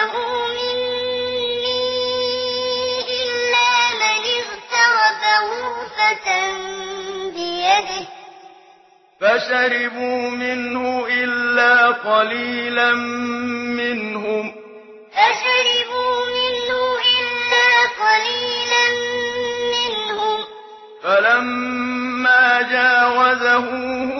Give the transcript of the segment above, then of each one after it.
له مني إلا من اغترف غرفة بيده فشربوا منه إلا قليلا منهم فشربوا منه إلا قليلا منهم فلما جاوزه هو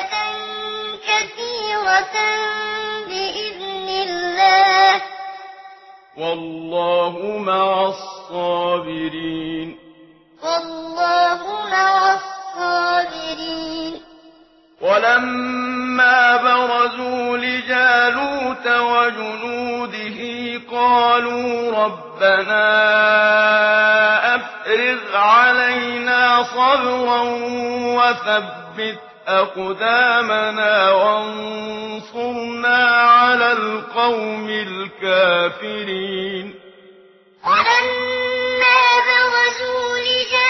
آيَةً كثيرة بإذن الله والله مع الصابرين والله مع الصابرين ولما برزوا لجالوت وجنوده قالوا ربنا أفرغ علينا صبرا وثبت أقدامنا وانصرنا على القوم الكافرين. ولما برزوا لجهنم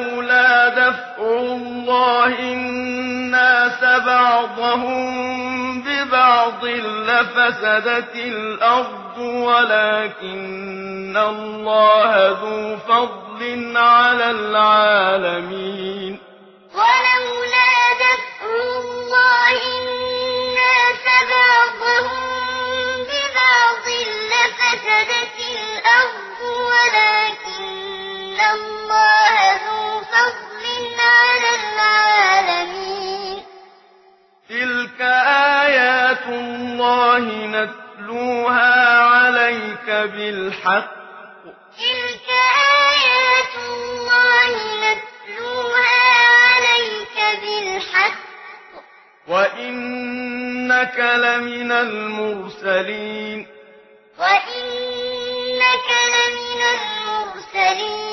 ولولا دفع الله الناس بعضهم ببعض لفسدت الأرض ولكن الله ذو فضل على العالمين. ولولا دفع الله الناس بعضهم بالحق. تلك آيات الله نتلوها عليك بالحق. وإنك لمن المرسلين. وإنك لمن المرسلين.